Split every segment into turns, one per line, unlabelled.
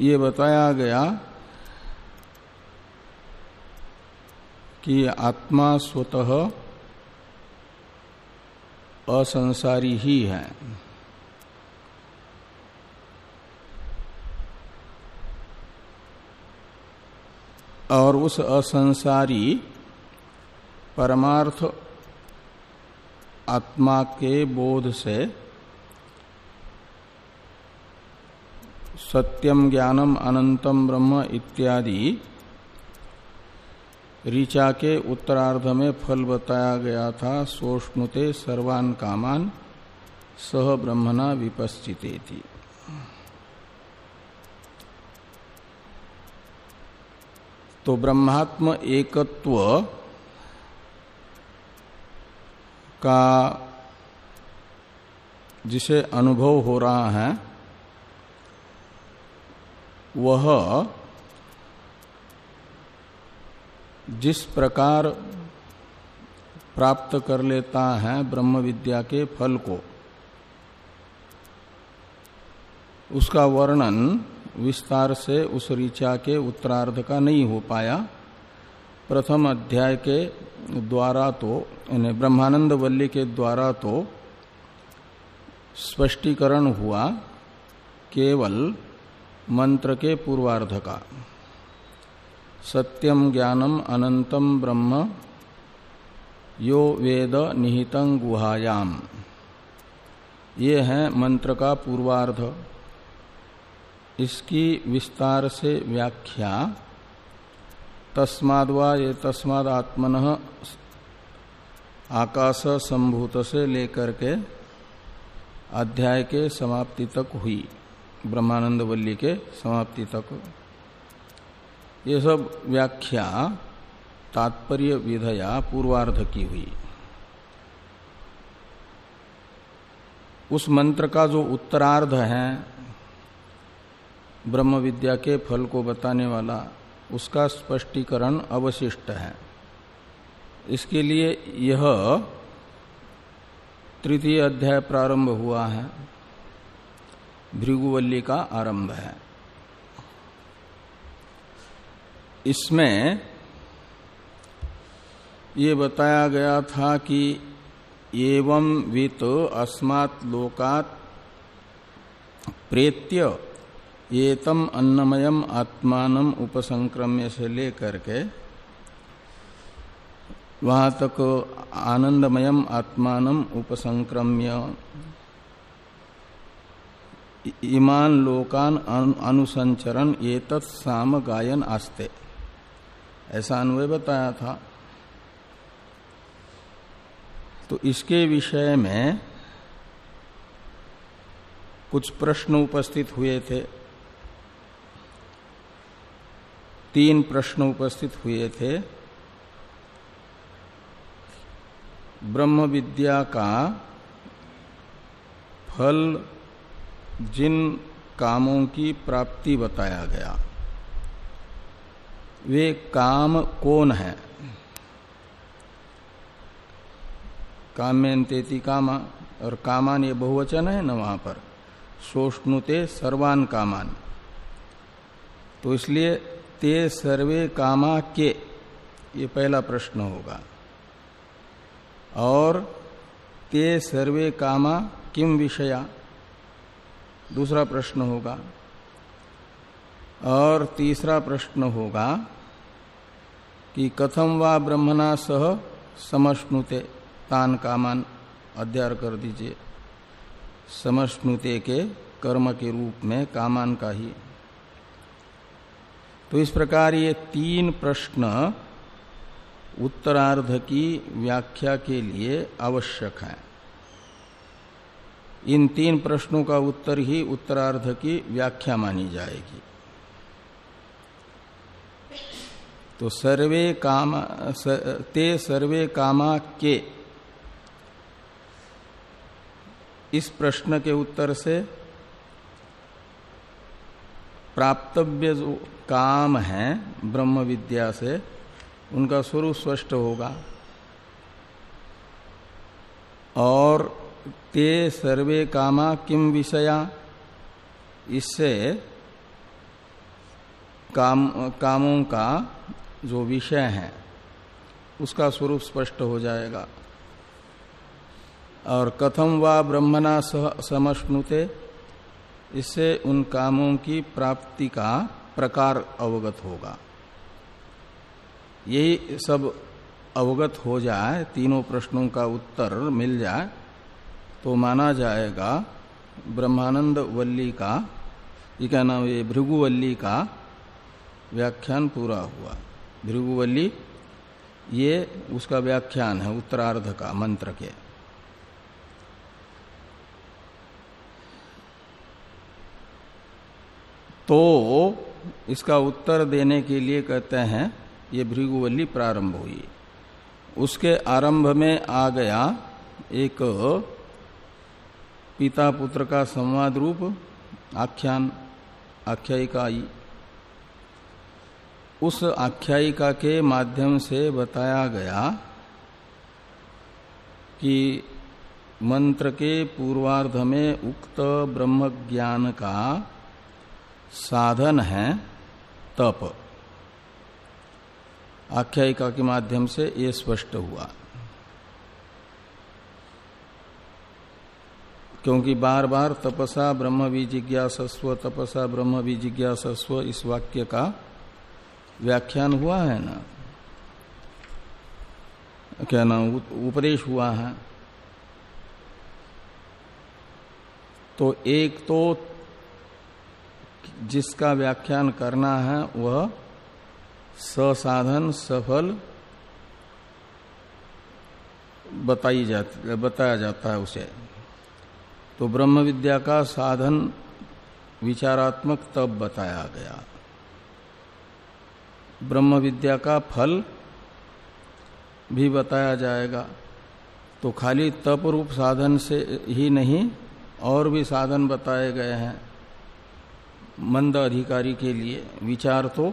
ये बताया गया कि आत्मा स्वतः असंसारी ही है। और उस असंसारी परमार्थ आत्मा के बोध से सत्यम ज्ञानम अनंतम ब्रह्म इत्यादि। ऋचा के उत्तरार्ध में फल बताया गया था, सोष्णुते सर्वान कामान, सह ब्रह्मणा विपस्थिते थी तो ब्रह्मात्म एकत्व का जिसे अनुभव हो रहा है वह जिस प्रकार प्राप्त कर लेता है ब्रह्म विद्या के फल को, उसका वर्णन विस्तार से उस ऋचा के उत्तरार्ध का नहीं हो पाया। प्रथम अध्याय के द्वारा तो यानी ब्रह्मानंद वल्ली के द्वारा तो स्पष्टीकरण हुआ, केवल मंत्र के पूर्वार्ध का सत्यम ज्ञानम अनंतम ब्रह्म, यो वेद निहितं गुहायाम। ये है मंत्र का पूर्वार्ध। इसकी विस्तार से व्याख्या तस्माद्वा ये तस्माद आत्मन आकाश संभूत से लेकर के अध्याय के समाप्ति तक हुई। ब्रह्मानंद वल्ली के समाप्ति तक। ये सब व्याख्या तात्पर्य विधया पूर्वार्ध की हुई। उस मंत्र का जो उत्तरार्ध है ब्रह्म विद्या के फल को बताने वाला, उसका स्पष्टीकरण अवशिष्ट है। इसके लिए यह तृतीय अध्याय प्रारंभ हुआ है। भृगुवल्ली का आरंभ है। इसमें ये बताया गया था कि एवं वित अस्मात् लोकात प्रेत्य एतम अन्नमयम आत्मान उपसंक्रम्य से लेकर के वहाँ तक आनंदमयम आत्मान उपसंक्रम्य ईमान लोकान अनुसंचरण ये तत्साम गायन आस्ते। ऐसा अन्वय बताया था। तो इसके विषय में कुछ प्रश्न उपस्थित हुए थे। तीन प्रश्न उपस्थित हुए थे। ब्रह्म विद्या का फल जिन कामों की प्राप्ति बताया गया। वे काम कौन है? काम्यंतेति कामा और कामान ये बहुवचन है ना वहाँ पर। सोष्णुते सर्वान कामान। तो इसलिए ते सर्वे कामा के, ये पहला प्रश्न होगा। और ते सर्वे कामा किम विषया? दूसरा प्रश्न होगा। और तीसरा प्रश्न होगा कि कथम वा ब्रह्मणा सह समष्णुते, तान कामान अध्यय कर दीजिए। समष्णुते के कर्म के रूप में कामान का ही। तो इस प्रकार ये तीन प्रश्न उत्तरार्ध की व्याख्या के लिए आवश्यक है। इन तीन प्रश्नों का उत्तर ही उत्तरार्ध की व्याख्या मानी जाएगी। तो सर्वे काम ते सर्वे कामा के। इस प्रश्न के उत्तर से प्राप्तव्य जो काम है ब्रह्म विद्या से, उनका स्वरूप स्पष्ट होगा। और ते सर्वे कामा किम विषया? इससे काम, कामों का जो विषय है, उसका स्वरूप स्पष्ट हो जाएगा। और कथम व ब्रह्मणा समश्नुते इससे उन कामों की प्राप्ति का प्रकार अवगत होगा। यही सब अवगत हो जाए, तीनों प्रश्नों का उत्तर मिल जाए तो माना जाएगा ब्रह्मानंद वल्ली का, ये क्या नाम ये भृगुवल्ली का व्याख्यान पूरा हुआ। भृगुवल्ली ये उसका व्याख्यान है उत्तरार्ध का, मंत्र के। तो इसका उत्तर देने के लिए कहते हैं, ये भृगुवल्ली प्रारंभ हुई। उसके आरंभ में आ गया एक पिता पुत्र का संवाद रूप आख्यान आख्यायिका उस आख्यायिका के माध्यम से बताया गया कि मंत्र के पूर्वार्ध में उक्त ब्रह्म ज्ञान का साधन है तप। आख्यायिका के माध्यम से ये स्पष्ट हुआ। क्योंकि बार बार तपसा ब्रह्म विजिज्ञासस्व, तपसा ब्रह्म विजिज्ञासस्व इस वाक्य का व्याख्यान हुआ है ना? क्या नाम उपदेश हुआ है? तो एक तो जिसका व्याख्यान करना है, वह ससाधन सफल बताई जाती, बताया जाता है उसे। तो ब्रह्म विद्या का साधन विचारात्मक तब बताया गया। ब्रह्म विद्या का फल भी बताया जाएगा। तो खाली तप रूप साधन से ही नहीं, और भी साधन बताए गए हैं। मंद अधिकारी के लिए विचार तो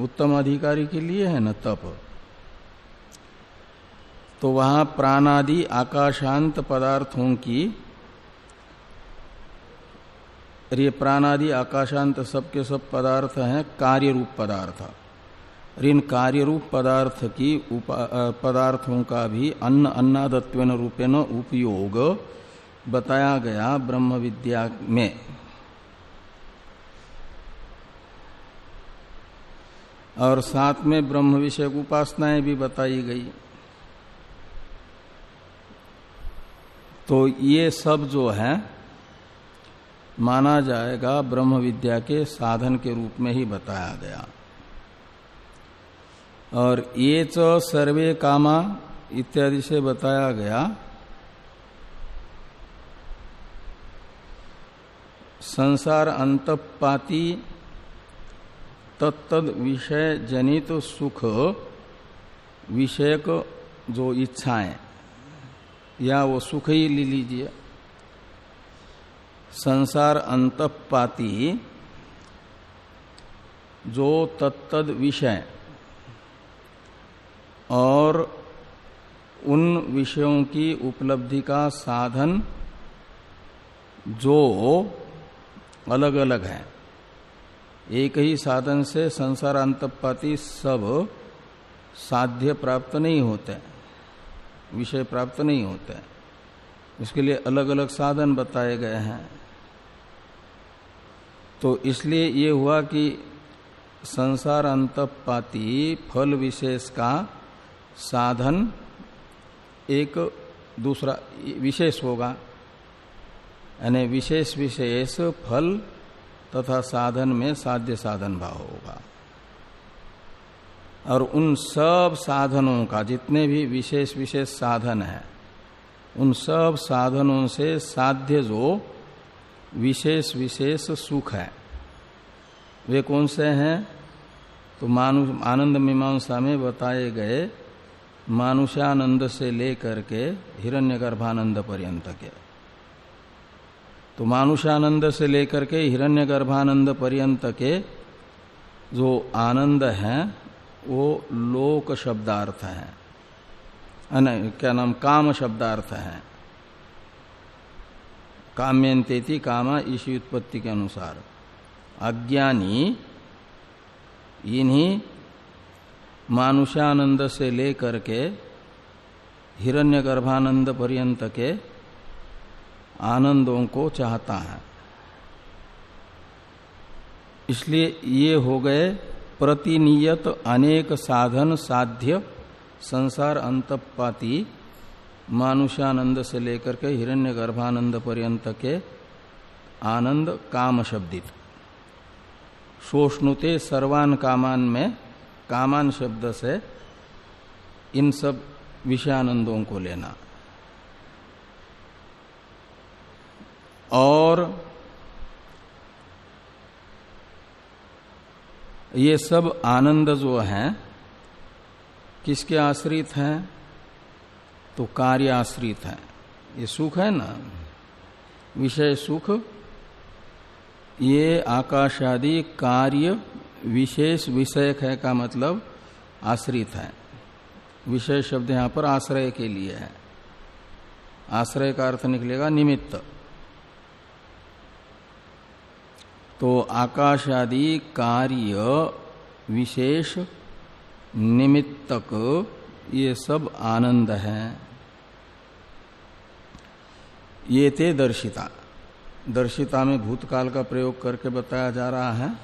उत्तम अधिकारी के लिए है न तप। तो वहाँ प्राणादि आकाशांत पदार्थों की ये प्राणादि आकाशांत सबके सब पदार्थ हैं कार्य रूप पदार्थ। और इन कार्य रूप पदार्थ की पदार्थों का भी अन्न अन्नादत्वेन रूपेण उपयोग बताया गया ब्रह्म विद्या में। और साथ में ब्रह्म विषय उपासनाएँ भी बताई गई। तो ये सब जो है माना जाएगा ब्रह्म विद्या के साधन के रूप में ही बताया गया। और ये च सर्वे कामा इत्यादि से बताया गया। संसार अंतपाती तत्द विषय जनित सुख विषयक जो इच्छाएँ, या वो सुख ही ले लीजिए। संसार अंतपाती जो तत्द विषय और उन विषयों की उपलब्धि का साधन जो अलग अलग है। एक ही साधन से संसार अंतपाती सब साध्य प्राप्त नहीं होते, विषय प्राप्त नहीं होते। उसके लिए अलग अलग साधन बताए गए हैं। तो इसलिए ये हुआ कि संसार अंतपाती फल विशेष का साधन एक दूसरा विशेष होगा। यानी विशेष विशेष फल तथा साधन में साध्य साधन भाव होगा। और उन सब साधनों का जितने भी विशेष विशेष साधन है, उन सब साधनों से साध्य जो विशेष विशेष सुख है। वे कौन से हैं? तो मानु, आनंद मीमांसा में बताए गए मानुषानंद से लेकर के हिरण्यगर्भानंद पर्यंत के। तो मानुषानंद से लेकर के हिरण्य गर्भानंद पर्यंत के जो आनंद है, वो लोक शब्दार्थ है। क्या नाम? काम शब्दार्थ है। काम्यंतेति कामा इसी उत्पत्ति के अनुसार। अज्ञानी, इन्हीं मानुषानंद से लेकर के हिरण्य गर्भानंद पर्यंत के आनंदों को चाहता है। इसलिए ये हो गए प्रतिनियत अनेक साधन साध्य संसार अंतपाती मानुषानंद से लेकर के हिरण्य गर्भानंद पर्यंत के आनंद काम शब्दित शोष्णुते सर्वान कामान में कामान शब्द से इन सब विषयानंदों को लेना। और ये सब आनंद जो है, किसके आश्रित हैं? तो कार्य आश्रित है। ये सुख है ना? विषय सुख। ये आकाश आदि कार्य विशेष विषयक है का मतलब आश्रित है। विषय शब्द यहाँ पर आश्रय के लिए है। आश्रय का अर्थ निकलेगा निमित्त। तो आकाश आदि कार्य विशेष निमित्तक ये सब आनंद है। ये थे दर्शिता। दर्शिता में भूतकाल का प्रयोग करके बताया जा रहा है।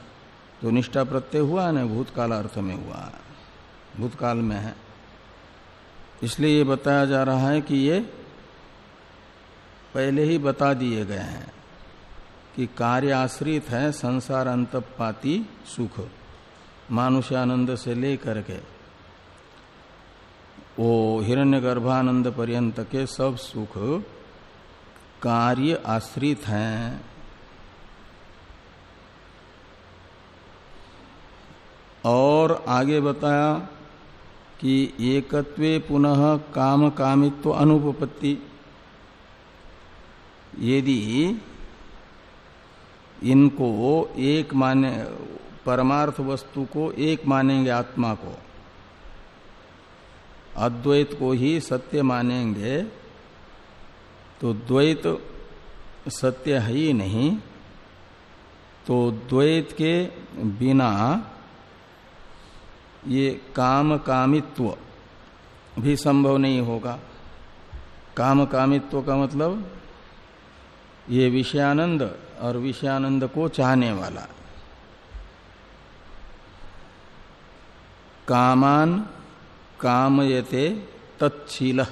तो निष्ठा प्रत्यय हुआ है ना भूतकाल अर्थ में हुआ है। भूतकाल में है। इसलिए ये बताया जा रहा है कि ये पहले ही बता दिए गए हैं कि कार्य आश्रित है, संसार अंतपाती सुख, मानुष्यानंद से लेकर के। वो हिरण्य गर्भानंद पर्यंत के सब सुख कार्य आश्रित हैं। और आगे बताया कि एकत्वे पुनः काम कामित्व अनुपपत्ति। यदि इनको एक माने, परमार्थ वस्तु को एक मानेंगे आत्मा को, अद्वैत को ही सत्य मानेंगे तो द्वैत सत्य है ही नहीं। तो द्वैत के बिना ये काम कामित्व भी संभव नहीं होगा। काम कामित्व का मतलब ये विषयानंद और विषयानंद को चाहने वाला। कामान कामयते तत्शील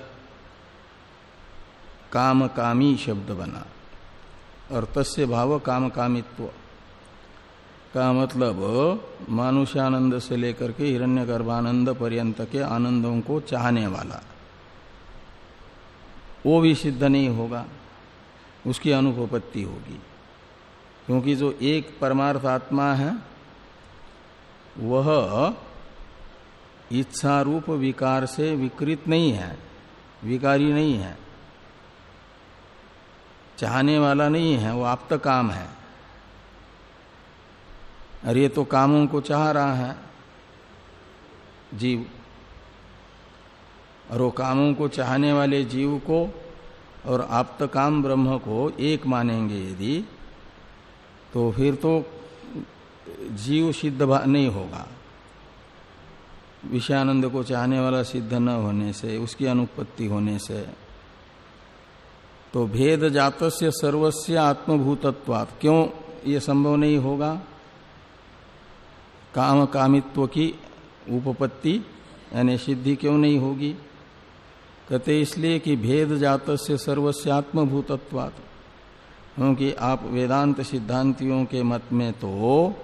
काम कामी शब्द बना। और तस्य भाव काम कामित्व का मतलब मानुष्यानंद से लेकर के हिरण्य गर्भानंद पर्यंत के आनंदों को चाहने वाला। वो भी सिद्ध नहीं होगा, उसकी अनुपपत्ति होगी। क्योंकि जो एक परमार्थ आत्मा है, वह इच्छा रूप विकार से विकृत नहीं है, विकारी नहीं है। चाहने वाला नहीं है, वो आप काम है। और ये तो कामों को चाह रहा है। जीव, और वो कामों को चाहने वाले जीव को और आप्त काम ब्रह्म को एक मानेंगे यदि तो फिर तो जीव सिद्ध नहीं होगा। विषयानंद को चाहने वाला सिद्ध न होने से, उसकी अनुपत्ति होने से तो भेद जात से सर्वस्व आत्मभूतत्वात्। क्यों ये संभव नहीं होगा? काम कामित्व की उपपत्ति, यानी सिद्धि क्यों नहीं होगी? कहते इसलिए कि भेद जात से सर्वस्व आत्मभूतत्वात्। क्योंकि आप वेदांत सिद्धांतियों के मत में तो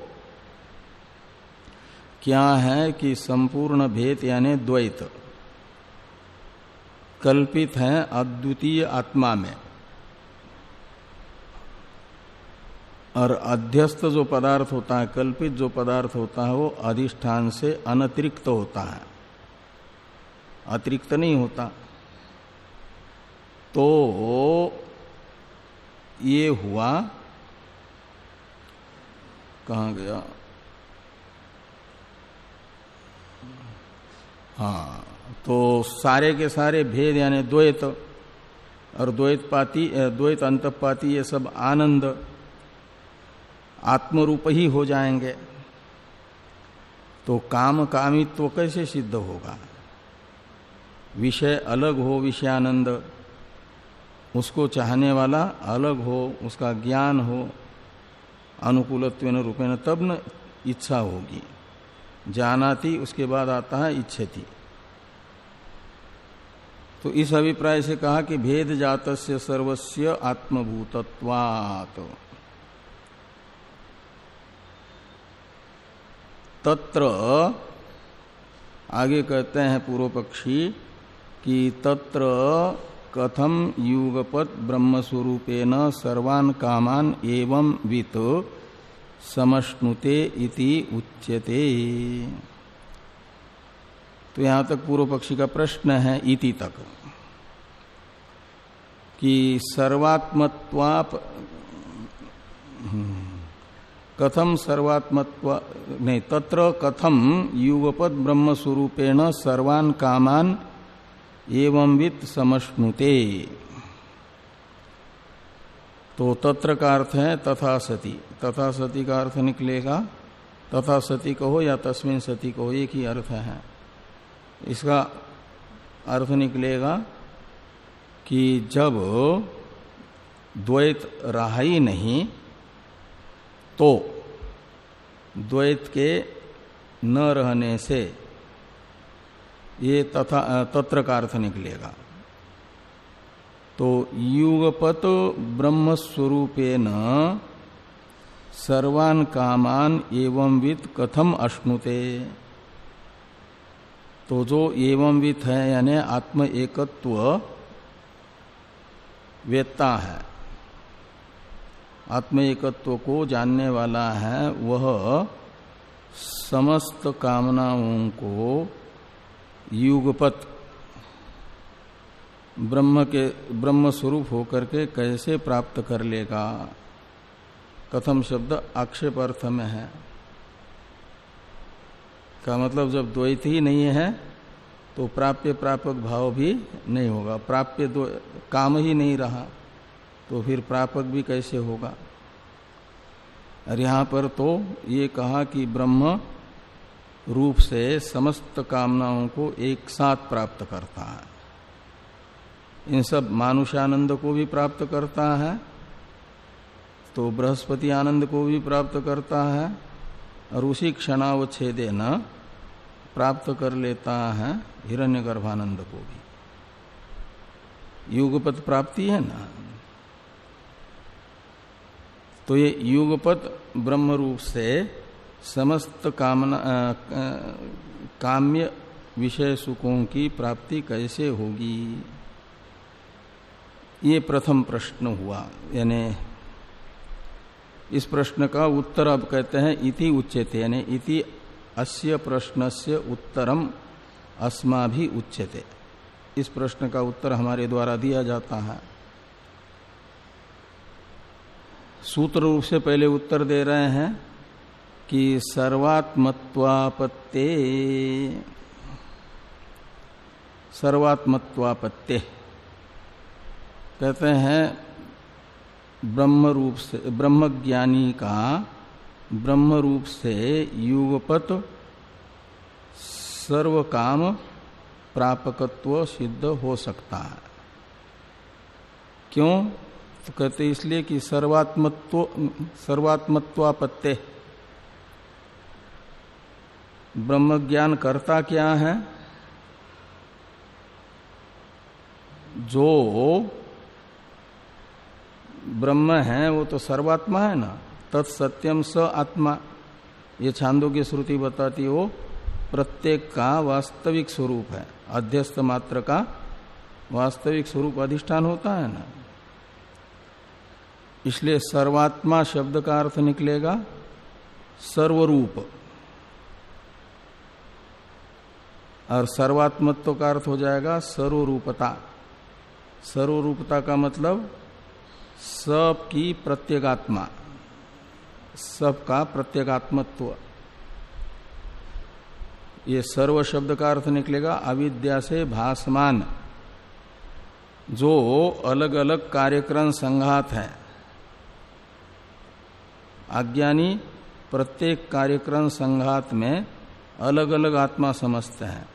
क्या है कि संपूर्ण भेद यानी द्वैत। कल्पित है अद्वितीय आत्मा में। और अध्यस्त जो पदार्थ होता है, कल्पित जो पदार्थ होता है, वो अधिष्ठान से अनतिरिक्त होता है। अतिरिक्त नहीं होता। तो ये हुआ, कहा गया? हाँ। तो सारे के सारे भेद यानी द्वैत और द्वैत पाती द्वैत अंतपाती ये सब आनंद आत्मरूप ही हो जाएँगे। तो काम कामित्व कैसे सिद्ध होगा? विषय अलग हो, विषयानंद। उसको चाहने वाला अलग हो, उसका ज्ञान हो अनुकूलत्व रूपेण तब न इच्छा होगी। जानाती, उसके बाद आता है इच्छति। तो इस अभिप्राय से कहा कि भेद जात से सर्वस्व आत्मभूतत्वात्। तत्र आगे कहते हैं पूर्व पक्षी कि तत्र कथम युगपत ब्रह्म स्वरूपेण सर्वान कामान एवं वित समश्नुते इति उच्यते। तो यहाँ तक पूर्व पक्षी का प्रश्न है इति तक कि सर्वात्मत्वाप कथम सर्वात्मत्व नहीं, तत्र कथम युगपद ब्रह्म स्वरूपेण सर्वान कामान एवं वित्त तो तत्र का अर्थ है तथा सती। तथा सती का अर्थ निकलेगा। तथा सती कहो या तस्मिन सती कहो, एक ही अर्थ है। इसका अर्थ निकलेगा कि जब द्वैत रहा ही नहीं तो द्वैत के न रहने से ये तथा, तत्र का अर्थ निकलेगा। तो युगपत ब्रह्म स्वरूपेण सर्वान कामान एवं वित कथम अश्नुते। तो जो एवं वित है यानी आत्म एकत्व वेत्ता है, आत्म एकत्व को जानने वाला है, वह समस्त कामनाओं को युगपत, ब्रह्म के ब्रह्म स्वरूप होकर के कैसे प्राप्त कर लेगा? कथम शब्द आक्षेप अर्थ में है। का मतलब जब द्वैत ही नहीं है तो प्राप्य प्रापक भाव भी नहीं होगा। प्राप्य काम ही नहीं रहा तो फिर प्रापक भी कैसे होगा? और यहाँ पर तो ये कहा कि ब्रह्म रूप से समस्त कामनाओं को एक साथ प्राप्त करता है। इन सब मानुषानंद को भी प्राप्त करता है तो बृहस्पति आनंद को भी प्राप्त करता है, और उसी क्षणावच्छेदे न प्राप्त कर लेता है हिरण्य गर्भानंद को भी। युगपत प्राप्ति है ना? तो ये युगपत ब्रह्म रूप से समस्त कामना आ, काम्य विषय सुखों की प्राप्ति कैसे होगी? ये प्रथम प्रश्न हुआ। यानी इस प्रश्न का उत्तर अब कहते हैं इति उच्चते यानी इति अस्य प्रश्नस्य उत्तरम अस्मा भी उच्चते इस प्रश्न का उत्तर हमारे द्वारा दिया जाता है। सूत्र रूप से पहले उत्तर दे रहे हैं कि सर्वात्मत्वापत्ते। सर्वात्मत्वापत्ते। कहते हैं ब्रह्म रूप से ब्रह्म ज्ञानी का ब्रह्म रूप से युगपत सर्व काम प्रापकत्व सिद्ध हो सकता है। क्यों? तो कहते इसलिए कि सर्वात्मत्व सर्वात्मत्वापत्य ब्रह्म ज्ञान करता क्या है? जो ब्रह्म है, वो तो सर्वात्मा है ना। तत्सत्यम स आत्मा। ये छांदो की श्रुति बताती हो प्रत्येक का वास्तविक स्वरूप है। अध्यस्त मात्र का वास्तविक स्वरूप अधिष्ठान होता है ना। इसलिए सर्वात्मा शब्द का अर्थ निकलेगा, सर्वरूप। और सर्वात्मत्व का अर्थ हो जाएगा सर्वरूपता। सर्वरूपता का मतलब सब की प्रत्येगात्मा। सबका प्रत्येगात्मत्व। ये सर्व शब्द का अर्थ निकलेगा, अविद्या से भासमान। जो अलग अलग कार्यक्रम संघात है। अज्ञानी प्रत्येक कार्यक्रम संघात में अलग अलग आत्मा समझते हैं।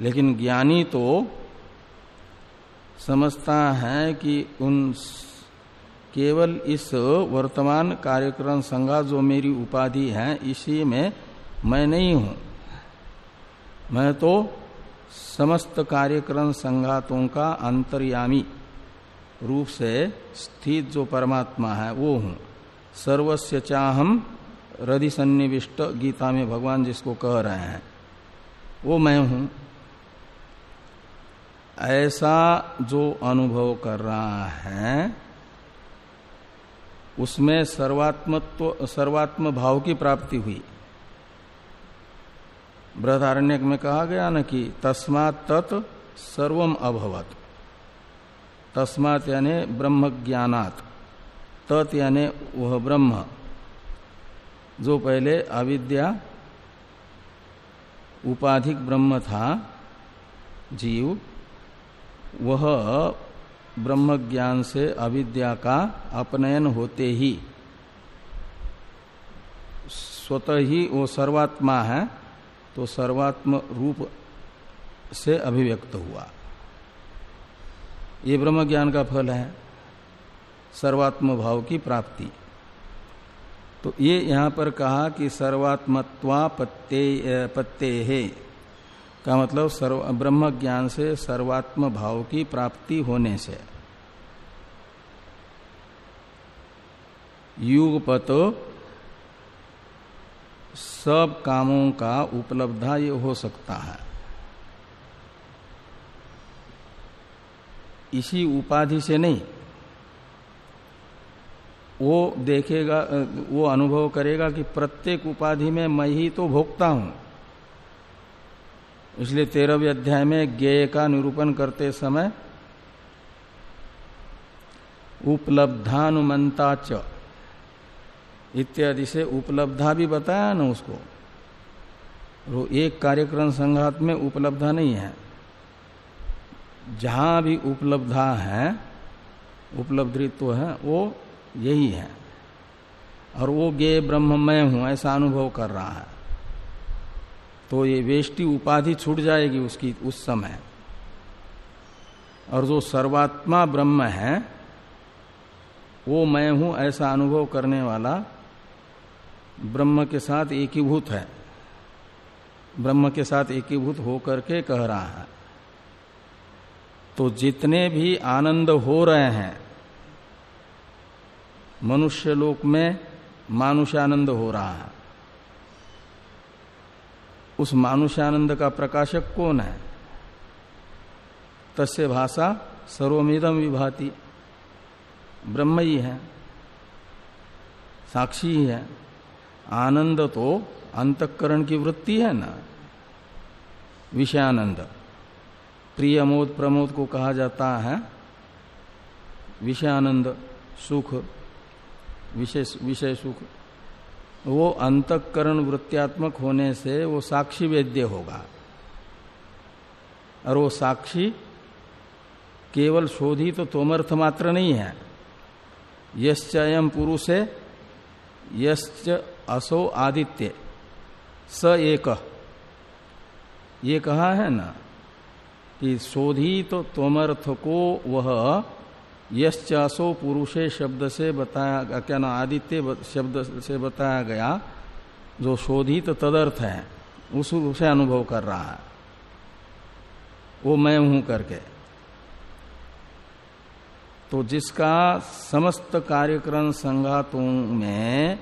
लेकिन ज्ञानी तो समझता है कि उन केवल इस वर्तमान कार्यक्रम संज्ञा जो मेरी उपाधि है, इसी में मैं नहीं हूँ। मैं तो समस्त कार्यक्रम संघातों का अंतर्यामी रूप से स्थित जो परमात्मा है, वो हूँ। सर्वस्य चाहम हृदय सन्निविष्ट गीता में भगवान जिसको कह रहे हैं, वो मैं हूँ। ऐसा जो अनुभव कर रहा है उसमें सर्वात्मत्व, सर्वात्म भाव की प्राप्ति हुई। बृहदारण्य में कहा गया न कि तस्मात तत् सर्वम अभवत। तस्मात यानी ब्रह्म ज्ञानात। तत् यानी वह ब्रह्म। जो पहले अविद्या, उपाधिक ब्रह्म था, जीव, वह ब्रह्म ज्ञान से अविद्या का अपनयन होते ही। स्वतः ही वो सर्वात्मा है तो सर्वात्म रूप से अभिव्यक्त हुआ। ये ब्रह्म ज्ञान का फल है, सर्वात्म भाव की प्राप्ति। तो ये यहाँ पर कहा कि सर्वात्मत्वा पत्ते पत्ते है। का मतलब सर्व, ब्रह्म ज्ञान से सर्वात्म भाव की प्राप्ति होने से। युगपत सब कामों का उपलब्धा ये हो सकता है। इसी उपाधि से नहीं, वो देखेगा, वो अनुभव करेगा कि प्रत्येक उपाधि में मैं ही तो भोगता हूँ। इसलिए तेरहवें अध्याय में ज्ञेय का निरूपण करते समय उपलब्धानुमंता च इत्यादि से उपलब्धा भी बताया ना उसको। वो एक कार्यक्रम संघात में उपलब्धा नहीं है। जहाँ भी उपलब्धा है, उपलब्धित्व है, वो यही है। और वो गे ब्रह्म मैं हूँ, ऐसा अनुभव कर रहा है। तो ये वेष्टि उपाधि छूट जाएगी उसकी, उस समय। और जो सर्वात्मा ब्रह्म है, वो मैं हूँ ऐसा अनुभव करने वाला ब्रह्म के साथ एकीभूत है। ब्रह्म के साथ एकीभूत होकर के कह रहा है। तो जितने भी आनंद हो रहे हैं, मनुष्य लोक में मानुष्यानंद हो रहा है। उस मानुष्यानंद का प्रकाशक कौन है? तस्य भाषा सर्वमेदम विभाति। ब्रह्म ही है साक्षी ही है। आनंद तो अंतकरण की वृत्ति है ना? विषयानंद, प्रियमोद प्रमोद को कहा जाता है, विषयानंद सुख, विशेष, विषय सुख। वो अंतकरण वृत्त्यात्मक होने से वो साक्षी वेद्य होगा। और वो साक्षी केवल शोधित तो तोमर्थ मात्र नहीं है। यश्च अयम पुरुष है यश्च असो आदित्य, स एक। ये कहा है ना कि शोधित तो तोमर्थ को वह यश्चासो पुरुषे शब्द से बताया क्या ना आदित्य शब्द से बताया गया, जो शोधित तदर्थ है, उस उसे अनुभव कर रहा है। वो मैं हूँ करके। तो जिसका समस्त कार्यक्रम संघातों में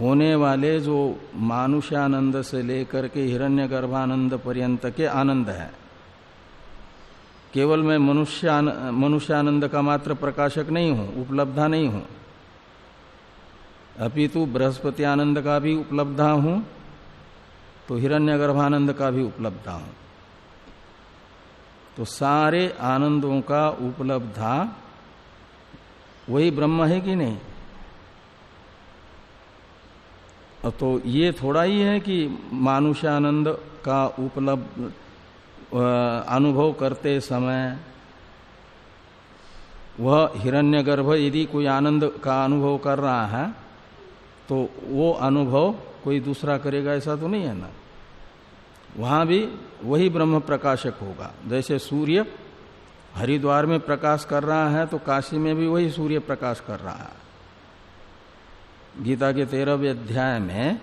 होने वाले जो मानुष्यानंद से लेकर के हिरण्य गर्भानंद पर्यंत के आनंद है केवल मैं मनुष्य मनुष्यानंद का मात्र प्रकाशक नहीं हूँ, उपलब्धा नहीं हूँ। अपितु बृहस्पति आनंद का भी उपलब्धा हूँ तो हिरण्य गर्भानंद का भी उपलब्धा हूँ। तो सारे आनंदों का उपलब्धा, वही ब्रह्म है कि नहीं? तो ये थोड़ा ही है कि मानुष्यानंद का उपलब्ध अनुभव करते समय वह हिरण्यगर्भ यदि कोई आनंद का अनुभव कर रहा है तो वो अनुभव कोई दूसरा करेगा, ऐसा तो नहीं है ना। वहाँ भी वही ब्रह्म प्रकाशक होगा। जैसे सूर्य हरिद्वार में प्रकाश कर रहा है तो काशी में भी वही सूर्य प्रकाश कर रहा है। गीता के तेरहवें अध्याय में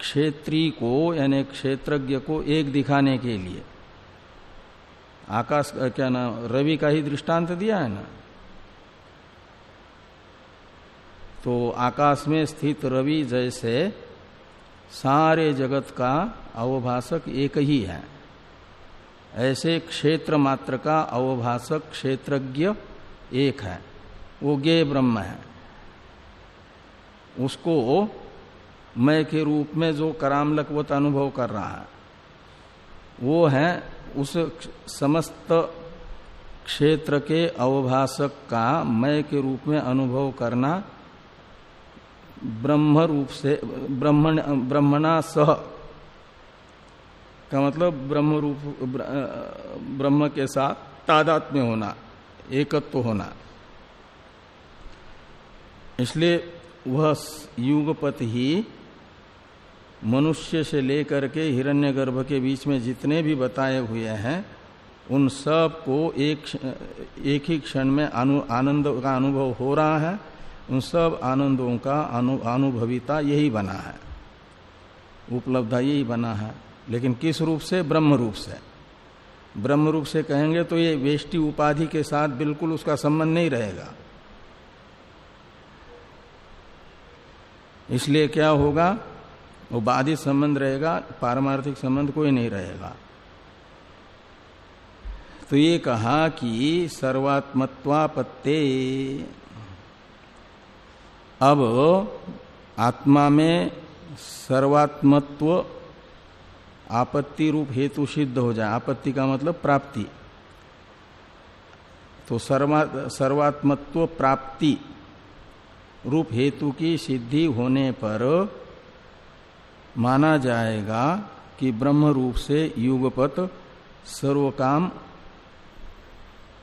क्षेत्री को, यानी क्षेत्रज्ञ को एक दिखाने के लिए आकाश क्या ना रवि का ही दृष्टांत दिया है ना? तो आकाश में स्थित रवि जैसे सारे जगत का अवभाषक एक ही है। ऐसे क्षेत्र मात्र का अवभाषक क्षेत्रज्ञ एक है। वो गे ब्रह्म है। उसको मय के रूप में जो करामलकवत अनुभव कर रहा है वो है उस समस्त क्षेत्र के अवभाषक का मय के रूप में अनुभव करना ब्रह्म रूप से, ब्रह्मण, ब्रह्मणा सह का मतलब ब्रह्म रूप ब्रह्म के साथ तादात्म्य होना, एकत्व होना। इसलिए वह युगपत ही मनुष्य से लेकर के हिरण्यगर्भ के बीच में जितने भी बताए हुए हैं उन सबको एक एक ही क्षण में आनंद का अनुभव हो रहा है उन सब आनंदों का अनु, अनुभविता यही बना है। उपलब्धा यही बना है। लेकिन किस रूप से? ब्रह्म रूप से। ब्रह्म रूप से कहेंगे तो ये वेष्टि उपाधि के साथ बिल्कुल उसका संबंध नहीं रहेगा। इसलिए क्या होगा? वो बाधित संबंध रहेगा, पारमार्थिक संबंध कोई नहीं रहेगा। तो ये कहा कि सर्वात्मत्वापत्ते, अब आत्मा में सर्वात्मत्व आपत्ति रूप हेतु सिद्ध हो जाए, आपत्ति का मतलब प्राप्ति। तो सर्वा, सर्वात्मत्व प्राप्ति रूप हेतु की सिद्धि होने पर माना जाएगा कि ब्रह्म रूप से युगपत सर्व काम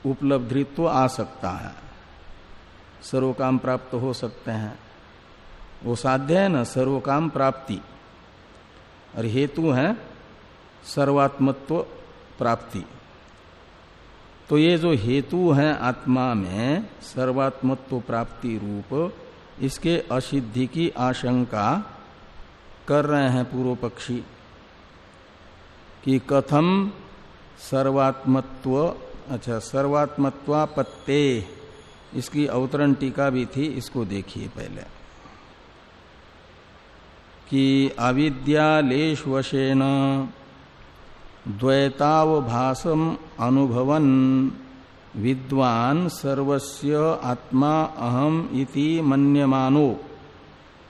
उपलब्धित्व आ सकता है। सर्व काम प्राप्त हो सकते हैं। वो साध्य है ना सर्व काम प्राप्ति। और हेतु है सर्वात्मत्व प्राप्ति। तो ये जो हेतु है आत्मा में सर्वात्मत्व प्राप्ति रूप, इसके असिद्धि की आशंका कर रहे हैं पूर्व पक्षी, कि कथम सर्वात्मत्व अच्छा सर्वात्मत्वापत्ते, इसकी अवतरण टीका भी थी, इसको देखिए पहले। कि अविद्यालेश वशेन द्वैतावभासम अनुभवन, विद्वान सर्वस्य आत्मा अहम इति मन्यमानो।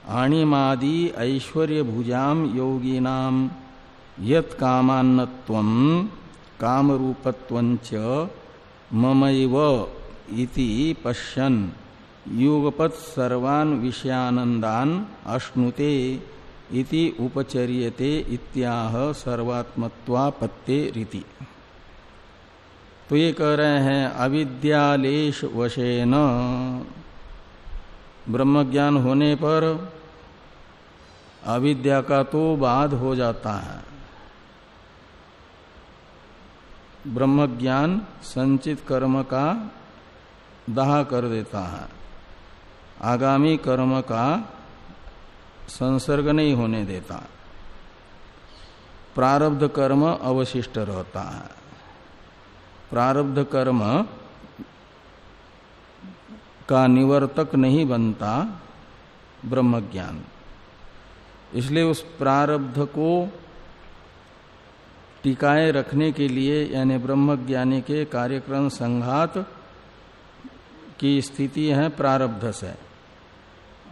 आणिमादि ऐश्वर्य भुजाम योगिनाम यत कामान्नत्वम कामरूपत्वंच ममैव इति पश्यन। युगपत सर्वान विषयानंदान अश्नुते इति उपचर्यते इत्याह सर्वात्मत्वापत्ते रीति। तो ये कह रहे हैं अविद्यालेश वशेन ब्रह्म ज्ञान होने पर अविद्या का तो बाध हो जाता है। ब्रह्म ज्ञान संचित कर्म का दाह कर देता है। आगामी कर्म का संसर्ग नहीं होने देता। प्रारब्ध कर्म अवशिष्ट रहता है। प्रारब्ध कर्म का निवर्तक नहीं बनता ब्रह्म ज्ञान इसलिए उस प्रारब्ध को टिकाए रखने के लिए, यानी ब्रह्म ज्ञानी के कार्यक्रम संघात की स्थिति है प्रारब्ध से।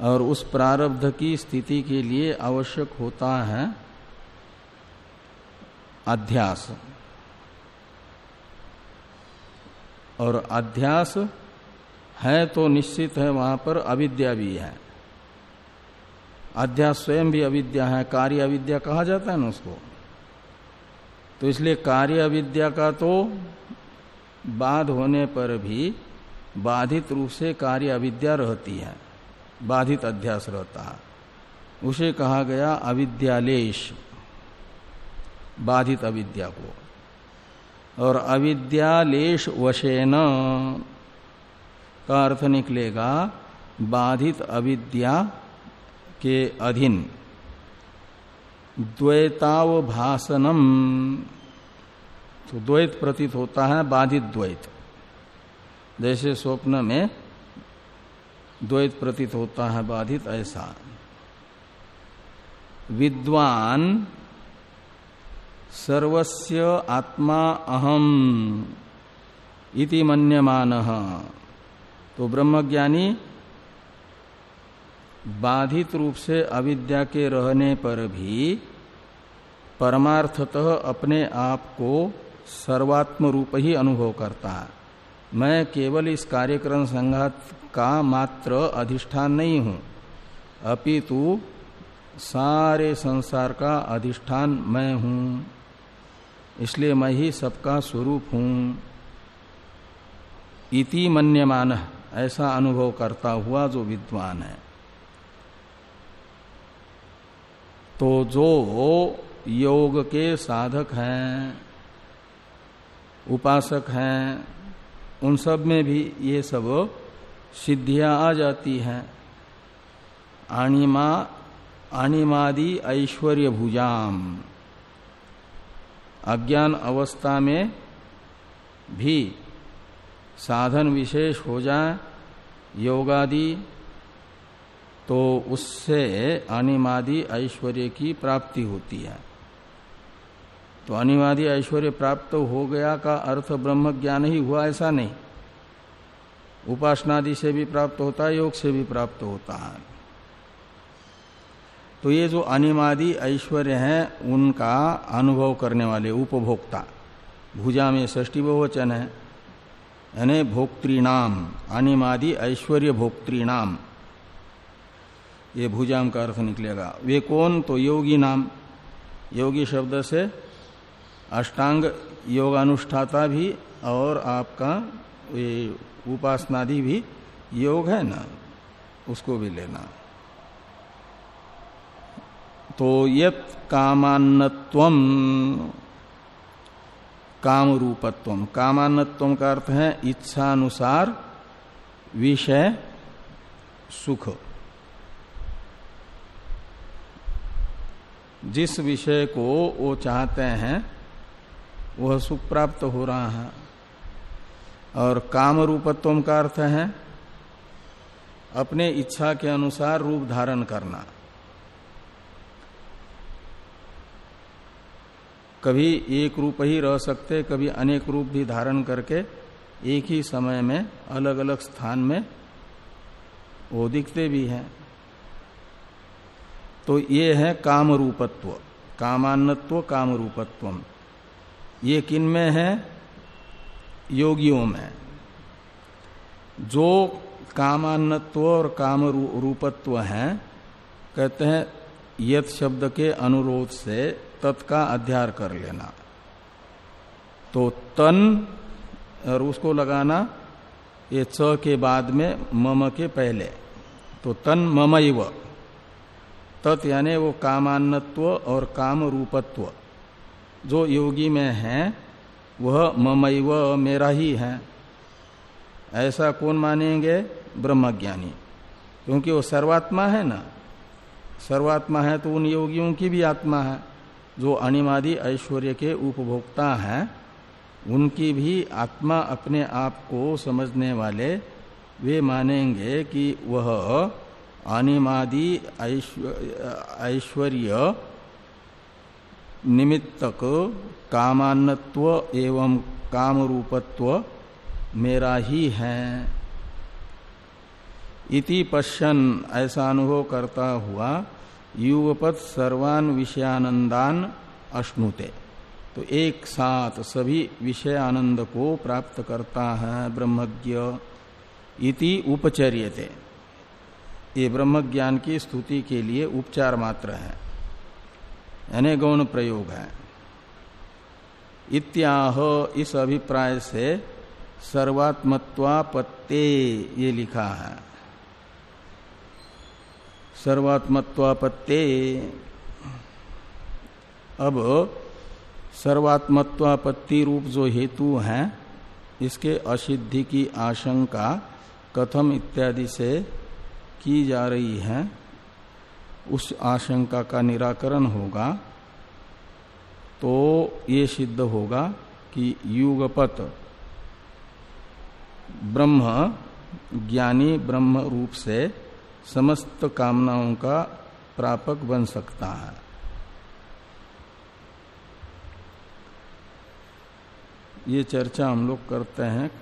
और उस प्रारब्ध की स्थिति के लिए आवश्यक होता है अध्यास। और अध्यास है तो निश्चित है वहाँ पर अविद्या भी है। अध्यास स्वयं भी अविद्या है, कार्य अविद्या कहा जाता है ना उसको? तो इसलिए कार्य अविद्या का तो बाध होने पर भी बाधित रूप से कार्य अविद्या रहती है, बाधित अध्यास रहता है। उसे कहा गया अविद्यालेश, बाधित अविद्या को। और अविद्यालेश वशेन का अर्थ निकलेगा बाधित अविद्या के अधीन। द्वैतावभासनम। तो द्वैत प्रतीत होता है बाधित द्वैत। जैसे स्वप्न में द्वैत प्रतीत होता है बाधित ऐसा। विद्वान सर्वस्य आत्मा अहम इति मन्यमान। तो ब्रह्मज्ञानी बाधित रूप से अविद्या के रहने पर भी परमार्थतः अपने आप को सर्वात्म रूप ही अनुभव करता है। मैं केवल इस कार्यक्रम संघात का मात्र अधिष्ठान नहीं हूँ, अपितु सारे संसार का अधिष्ठान मैं हूँ, इसलिए मैं ही सबका स्वरूप हूँ। इति मन्यमान। ऐसा अनुभव करता हुआ जो विद्वान है। तो जो योग के साधक हैं, उपासक हैं, उन सब में भी ये सब सिद्धियाँ आ जाती हैं। आणिमा, आणिमादि ऐश्वर्य भुजाम। अज्ञान अवस्था में भी साधन विशेष हो जाए, योगादि तो उससे अनिमादि ऐश्वर्य की प्राप्ति होती है। तो अनिवादी ऐश्वर्य प्राप्त हो गया का अर्थ ब्रह्म ज्ञान ही हुआ ऐसा नहीं। उपासनादि से भी प्राप्त होता है, योग से भी प्राप्त होता है। तो ये जो अनिमादि ऐश्वर्य है, उनका अनुभव करने वाले उपभोक्ता, भुजा में ष्टी बहुवचन है। यानी भोक्तृणाम, अनिमादि ऐश्वर्य भोक्तृणाम। ये भुजाम का अर्थ निकलेगा। वे कौन? तो योगी नाम। योगी शब्द से अष्टांग योगानुष्ठाता भी और आपका ये उपासनादि भी योग है ना? उसको भी लेना। तो यत कामान्नत्व काम रूपत्व कामान्नत्व का अर्थ है इच्छानुसार विषय सुख। जिस विषय को वो चाहते हैं, वह सुख प्राप्त हो रहा है। और काम रूपत्व का अर्थ है अपने इच्छा के अनुसार रूप धारण करना। कभी एक रूप ही रह सकते, कभी अनेक रूप भी धारण करके एक ही समय में अलग अलग स्थान में वो दिखते भी हैं। तो ये है काम रूपत्व कामान्नत्व काम रूपत्व ये किन में है? योगियों में। जो कामान्नत्व और काम रूपत्व है, कहते हैं यथ शब्द के अनुरोध से तत्का अध्यार कर लेना। तो तन और उसको लगाना, ये च के बाद में मम के पहले। तो तन ममैव। तत् यानी वो कामान्नत्व और काम रूपत्व जो योगी में है, वह ममैव मेरा ही है। ऐसा कौन मानेंगे? ब्रह्मज्ञानी। क्योंकि वो सर्वात्मा है ना। सर्वात्मा है तो उन योगियों की भी आत्मा है। जो अनिमादि ऐश्वर्य के उपभोक्ता हैं, उनकी भी आत्मा अपने आप को समझने वाले, वे मानेंगे कि वह अनिमादि ऐश्वर्य निमित्तक कामान्नत्व एवं काम रूपत्व मेरा ही है। इति पश्यन ऐसा अनुभव करता हुआ युगपत सर्वान विषयानंदान अश्नुते। तो एक साथ सभी विषय आनंद को प्राप्त करता है ब्रह्मज्ञ इति उपचर्यते। ये ब्रह्म ज्ञान की स्तुति के लिए उपचार मात्र है। यानी गौण प्रयोग है। इत्याह इस अभिप्राय से सर्वात्मत्वापत्ते ये लिखा है। सर्वात्मत्वापत्ते। अब सर्वात्मत्वापत्ति रूप जो हेतु है, इसके असिद्धि की आशंका, कथम इत्यादि से की जा रही है, उस आशंका का निराकरण होगा तो ये सिद्ध होगा कि युगपत, ब्रह्म ज्ञानी ब्रह्म रूप से समस्त कामनाओं का प्रापक बन सकता है। ये चर्चा हम लोग करते हैं।